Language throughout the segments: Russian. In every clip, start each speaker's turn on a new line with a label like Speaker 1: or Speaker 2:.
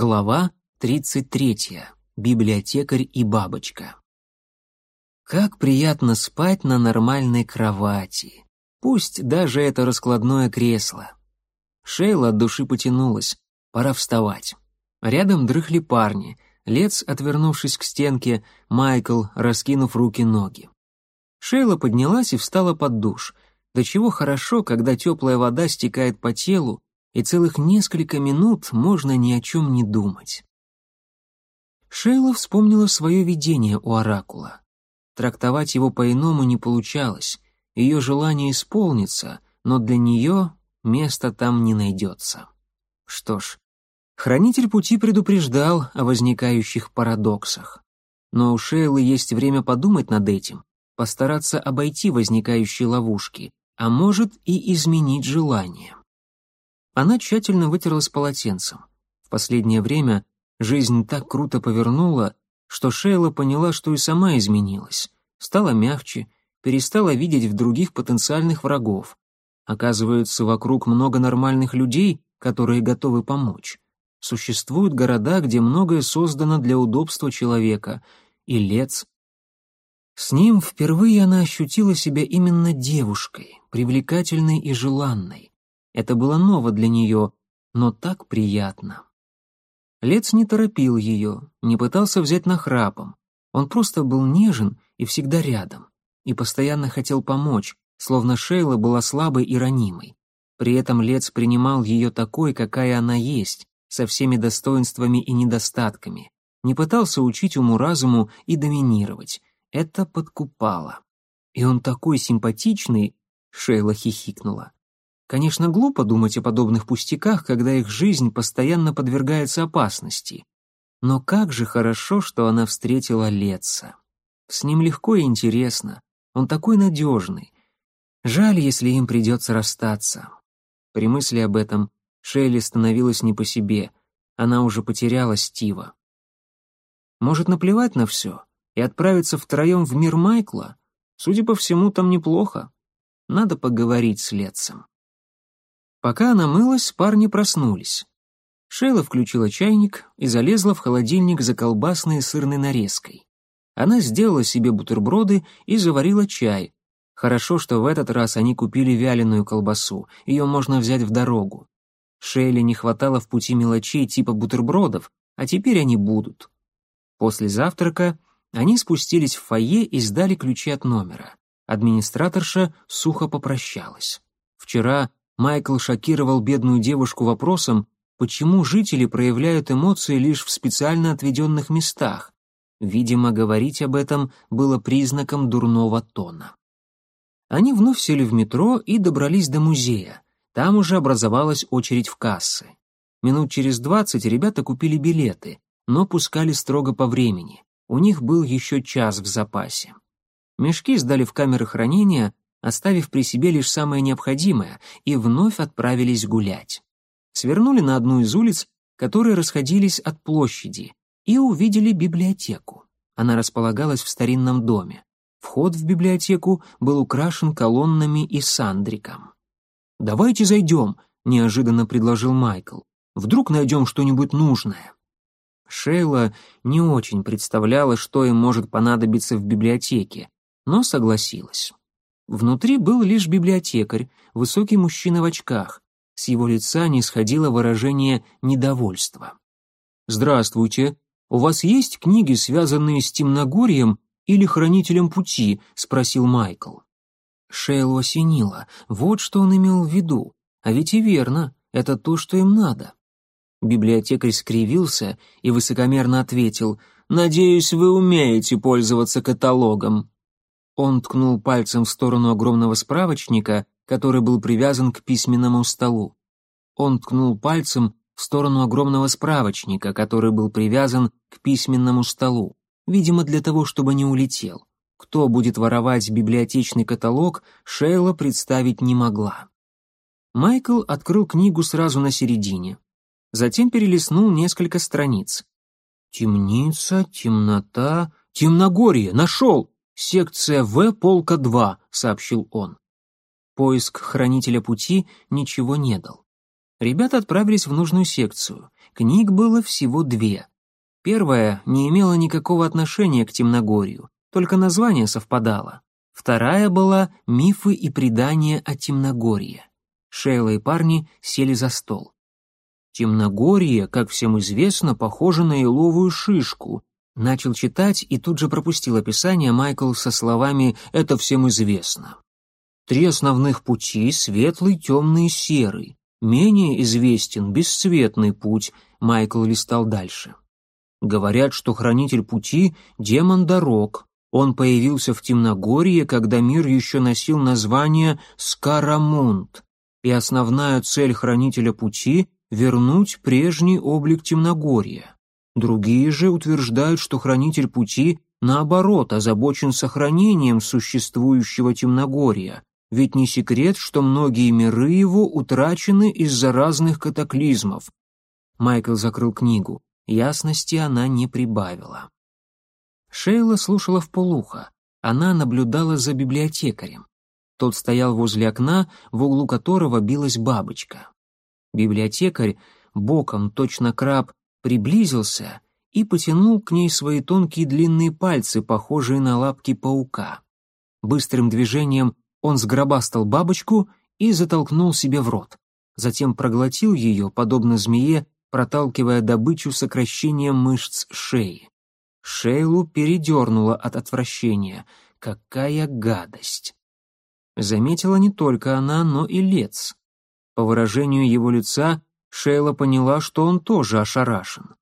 Speaker 1: Глава 33. Библиотекарь и бабочка. Как приятно спать на нормальной кровати. Пусть даже это раскладное кресло. Шейла от души потянулась. Пора вставать. Рядом дрыхли парни. Лец, отвернувшись к стенке, Майкл, раскинув руки-ноги. Шейла поднялась и встала под душ. До чего хорошо, когда теплая вода стекает по телу, и целых несколько минут можно ни о чем не думать. Шейла вспомнила свое видение у Оракула. Трактовать его по-иному не получалось, ее желание исполнится, но для нее места там не найдется. Что ж, хранитель пути предупреждал о возникающих парадоксах. Но у Шейлы есть время подумать над этим, постараться обойти возникающие ловушки, а может и изменить желание. Она тщательно вытерлась полотенцем. В последнее время жизнь так круто повернула, что Шейла поняла, что и сама изменилась. Стала мягче, перестала видеть в других потенциальных врагов. Оказывается, вокруг много нормальных людей, которые готовы помочь. Существуют города, где многое создано для удобства человека, и Лец. С ним впервые она ощутила себя именно девушкой, привлекательной и желанной. Это было ново для нее, но так приятно. Лец не торопил ее, не пытался взять нахрапом. Он просто был нежен и всегда рядом. И постоянно хотел помочь, словно Шейла была слабой и ранимой. При этом Лец принимал ее такой, какая она есть, со всеми достоинствами и недостатками. Не пытался учить уму-разуму и доминировать. Это подкупало. «И он такой симпатичный!» — Шейла хихикнула. Конечно, глупо думать о подобных пустяках, когда их жизнь постоянно подвергается опасности. Но как же хорошо, что она встретила Летца. С ним легко и интересно. Он такой надежный. Жаль, если им придется расстаться. При мысли об этом Шейли становилась не по себе. Она уже потеряла Стива. Может, наплевать на все и отправиться втроем в мир Майкла? Судя по всему, там неплохо. Надо поговорить с Летцем. Пока она мылась, парни проснулись. Шейла включила чайник и залезла в холодильник за колбасной и сырной нарезкой. Она сделала себе бутерброды и заварила чай. Хорошо, что в этот раз они купили вяленую колбасу, ее можно взять в дорогу. Шейле не хватало в пути мелочей типа бутербродов, а теперь они будут. После завтрака они спустились в фойе и сдали ключи от номера. Администраторша сухо попрощалась. Вчера Майкл шокировал бедную девушку вопросом, почему жители проявляют эмоции лишь в специально отведенных местах. Видимо, говорить об этом было признаком дурного тона. Они вновь сели в метро и добрались до музея. Там уже образовалась очередь в кассы. Минут через двадцать ребята купили билеты, но пускали строго по времени. У них был еще час в запасе. Мешки сдали в камеры хранения, оставив при себе лишь самое необходимое, и вновь отправились гулять. Свернули на одну из улиц, которые расходились от площади, и увидели библиотеку. Она располагалась в старинном доме. Вход в библиотеку был украшен колоннами и сандриком. «Давайте зайдем», — неожиданно предложил Майкл. «Вдруг найдем что-нибудь нужное». Шейла не очень представляла, что им может понадобиться в библиотеке, но согласилась. Внутри был лишь библиотекарь, высокий мужчина в очках. С его лица не сходило выражение недовольства. «Здравствуйте. У вас есть книги, связанные с Темногорьем или Хранителем Пути?» — спросил Майкл. Шейлу осенило. Вот что он имел в виду. А ведь и верно, это то, что им надо. Библиотекарь скривился и высокомерно ответил, «Надеюсь, вы умеете пользоваться каталогом». Он ткнул пальцем в сторону огромного справочника, который был привязан к письменному столу. Он ткнул пальцем в сторону огромного справочника, который был привязан к письменному столу, видимо, для того, чтобы не улетел. Кто будет воровать библиотечный каталог, Шейла представить не могла. Майкл открыл книгу сразу на середине. Затем перелистнул несколько страниц. «Темница, темнота, темногорье! Нашел!» «Секция В, полка 2», — сообщил он. Поиск хранителя пути ничего не дал. Ребята отправились в нужную секцию. Книг было всего две. Первая не имела никакого отношения к Темногорью, только название совпадало. Вторая была «Мифы и предания о Темногорье». Шейла и парни сели за стол. Темногорье, как всем известно, похоже на еловую шишку. Начал читать и тут же пропустил описание Майкл со словами «это всем известно». Три основных пути — светлый, темный и серый. Менее известен бесцветный путь, Майкл листал дальше. Говорят, что хранитель пути — демон дорог. Он появился в Темногорье, когда мир еще носил название Скарамунд, и основная цель хранителя пути — вернуть прежний облик Темногорья. Другие же утверждают, что хранитель пути, наоборот, озабочен сохранением существующего Темногорья, ведь не секрет, что многие миры его утрачены из-за разных катаклизмов. Майкл закрыл книгу. Ясности она не прибавила. Шейла слушала вполуха. Она наблюдала за библиотекарем. Тот стоял возле окна, в углу которого билась бабочка. Библиотекарь, боком, точно краб, приблизился и потянул к ней свои тонкие длинные пальцы, похожие на лапки паука. Быстрым движением он сгробастал бабочку и затолкнул себе в рот. Затем проглотил ее, подобно змее, проталкивая добычу сокращением мышц шеи. Шейлу передернуло от отвращения. Какая гадость! Заметила не только она, но и Лец. По выражению его лица Шейла поняла, что он тоже ошарашен.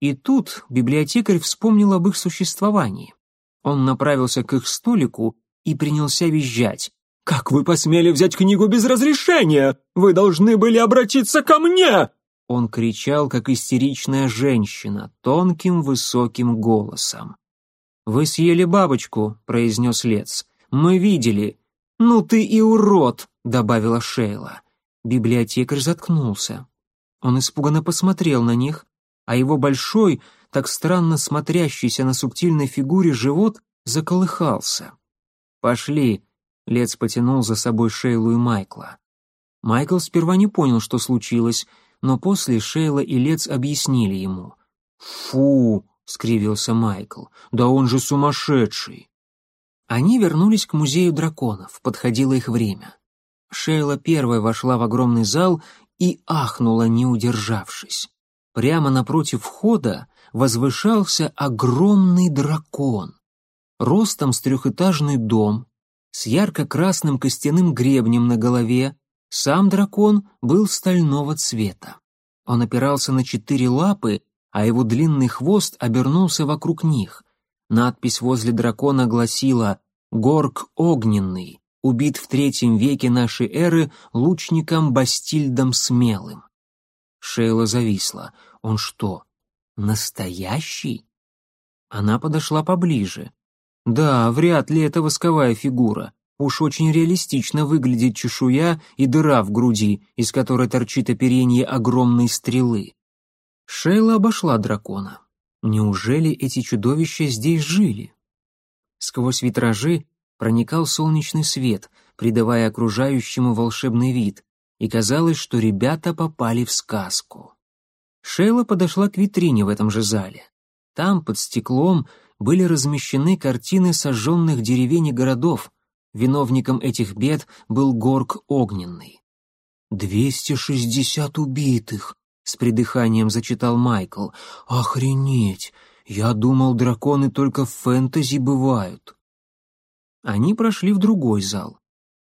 Speaker 1: И тут библиотекарь вспомнил об их существовании. Он направился к их столику и принялся визжать. «Как вы посмели взять книгу без разрешения? Вы должны были обратиться ко мне!» Он кричал, как истеричная женщина, тонким высоким голосом. «Вы съели бабочку», — произнес Лец. «Мы видели». «Ну ты и урод», — добавила Шейла. Библиотекарь заткнулся. Он испуганно посмотрел на них, а его большой, так странно смотрящийся на субтильной фигуре живот заколыхался. «Пошли», — Лец потянул за собой Шейлу и Майкла. Майкл сперва не понял, что случилось, но после Шейла и Лец объяснили ему. «Фу!» — скривился Майкл. «Да он же сумасшедший!» Они вернулись к музею драконов, подходило их время. Шейла первая вошла в огромный зал и ахнула, не удержавшись. Прямо напротив входа возвышался огромный дракон. Ростом с трехэтажный дом, с ярко-красным костяным гребнем на голове, сам дракон был стального цвета. Он опирался на четыре лапы, а его длинный хвост обернулся вокруг них. Надпись возле дракона гласила «Горг огненный, убит в третьем веке нашей эры лучником Бастильдом Смелым». Шейла зависла. «Он что, настоящий?» Она подошла поближе. «Да, вряд ли это восковая фигура. Уж очень реалистично выглядит чешуя и дыра в груди, из которой торчит оперение огромной стрелы. Шейла обошла дракона. Неужели эти чудовища здесь жили? Сквозь витражи проникал солнечный свет, придавая окружающему волшебный вид, и казалось, что ребята попали в сказку. Шейла подошла к витрине в этом же зале. Там, под стеклом, были размещены картины сожженных деревень и городов, Виновником этих бед был Горг Огненный. «Двести шестьдесят убитых!» — с придыханием зачитал Майкл. «Охренеть! Я думал, драконы только в фэнтези бывают». Они прошли в другой зал.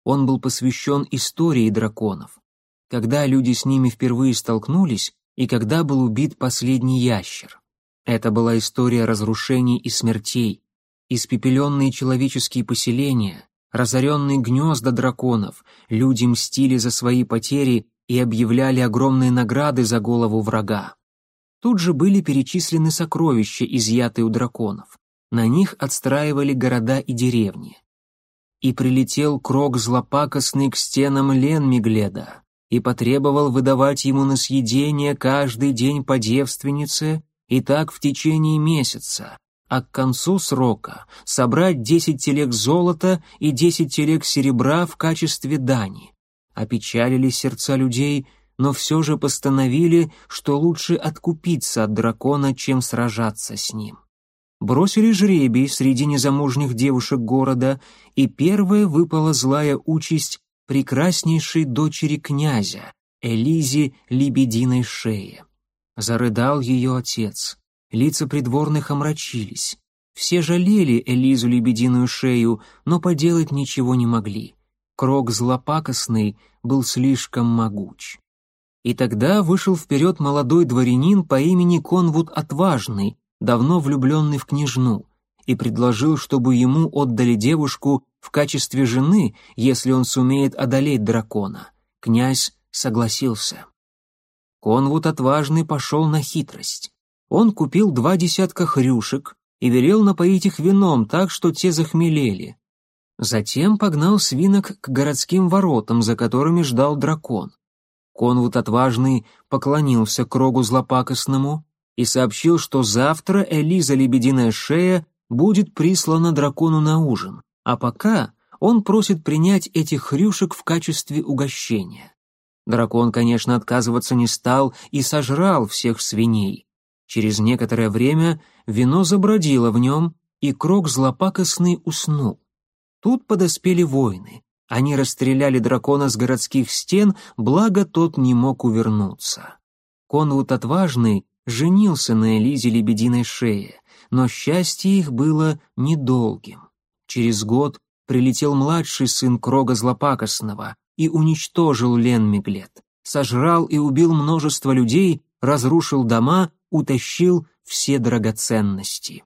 Speaker 1: Он был посвящен истории драконов. Когда люди с ними впервые столкнулись и когда был убит последний ящер. Это была история разрушений и смертей, испепеленные человеческие поселения, разоренные гнезда драконов, люди мстили за свои потери и объявляли огромные награды за голову врага. Тут же были перечислены сокровища, изъятые у драконов. На них отстраивали города и деревни. И прилетел крок злопакостный к стенам Ленмигледа и потребовал выдавать ему на съедение каждый день по девственнице и так в течение месяца, а к концу срока собрать 10 телег золота и 10 телег серебра в качестве дани. Опечалили сердца людей, но все же постановили, что лучше откупиться от дракона, чем сражаться с ним. Бросили жребий среди незамужних девушек города, и первая выпала злая участь прекраснейшей дочери князя, Элизе Лебединой Шее. Зарыдал ее отец. Лица придворных омрачились. Все жалели Элизу Лебединую Шею, но поделать ничего не могли. Крок злопакостный был слишком могуч. И тогда вышел вперед молодой дворянин по имени Конвуд Отважный, давно влюбленный в княжну, и предложил, чтобы ему отдали девушку в качестве жены, если он сумеет одолеть дракона. Князь согласился. Конвуд Отважный пошел на хитрость. Он купил два десятка хрюшек и велел напоить их вином так, что те захмелели. Затем погнал свинок к городским воротам, за которыми ждал дракон. Конвуд Отважный поклонился Крогу Злопакостному и сообщил, что завтра Элиза Лебединая Шея будет прислана дракону на ужин, а пока он просит принять этих хрюшек в качестве угощения. Дракон, конечно, отказываться не стал и сожрал всех свиней. Через некоторое время вино забродило в нем, и Крог злопакостный уснул. Тут подоспели воины. Они расстреляли дракона с городских стен, благо тот не мог увернуться. Конвуд Отважный женился на Элизе Лебединой Шее, но счастье их было недолгим. Через год прилетел младший сын Крога Злопакостного и уничтожил Лен Меглет, сожрал и убил множество людей, разрушил дома, утащил все драгоценности.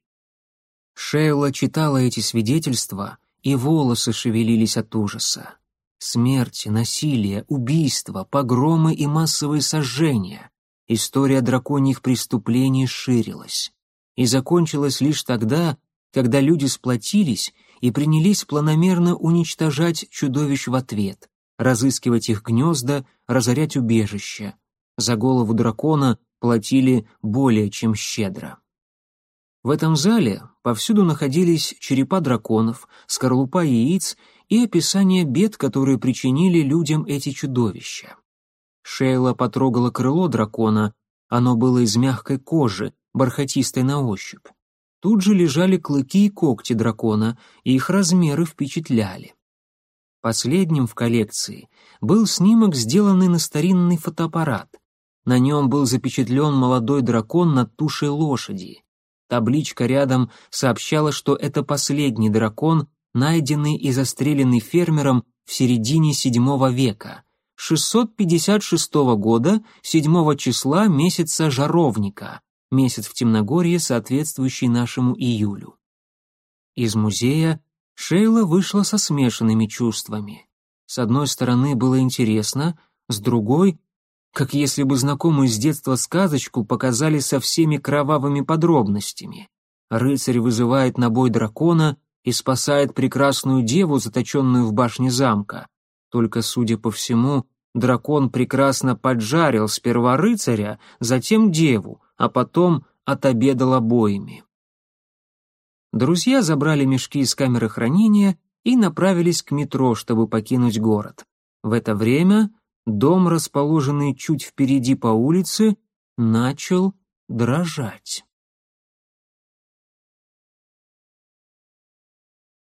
Speaker 1: Шейла читала эти свидетельства и волосы шевелились от ужаса. Смерти, насилие, убийства, погромы и массовые сожжения. История драконьих преступлений ширилась. И закончилась лишь тогда, когда люди сплотились и принялись планомерно уничтожать чудовищ в ответ, разыскивать их гнезда, разорять убежища. За голову дракона платили более чем щедро. В этом зале повсюду находились черепа драконов, скорлупа яиц и описание бед, которые причинили людям эти чудовища. Шейла потрогала крыло дракона, оно было из мягкой кожи, бархатистой на ощупь. Тут же лежали клыки и когти дракона, и их размеры впечатляли. Последним в коллекции был снимок, сделанный на старинный фотоаппарат. На нем был запечатлен молодой дракон над тушей лошади. Табличка рядом сообщала, что это последний дракон, найденный и застреленный фермером в середине VII века, 656 года, 7 числа месяца Жаровника, месяц в Темногорье, соответствующий нашему июлю. Из музея Шейла вышла со смешанными чувствами. С одной стороны, было интересно, с другой как если бы знакомую с детства сказочку показали со всеми кровавыми подробностями. Рыцарь вызывает на бой дракона и спасает прекрасную деву, заточенную в башне замка. Только, судя по всему, дракон прекрасно поджарил сперва рыцаря, затем деву, а потом отобедал обоими. Друзья забрали мешки из камеры хранения и направились к метро, чтобы покинуть город. В это время Дом, расположенный чуть впереди по улице, начал дрожать.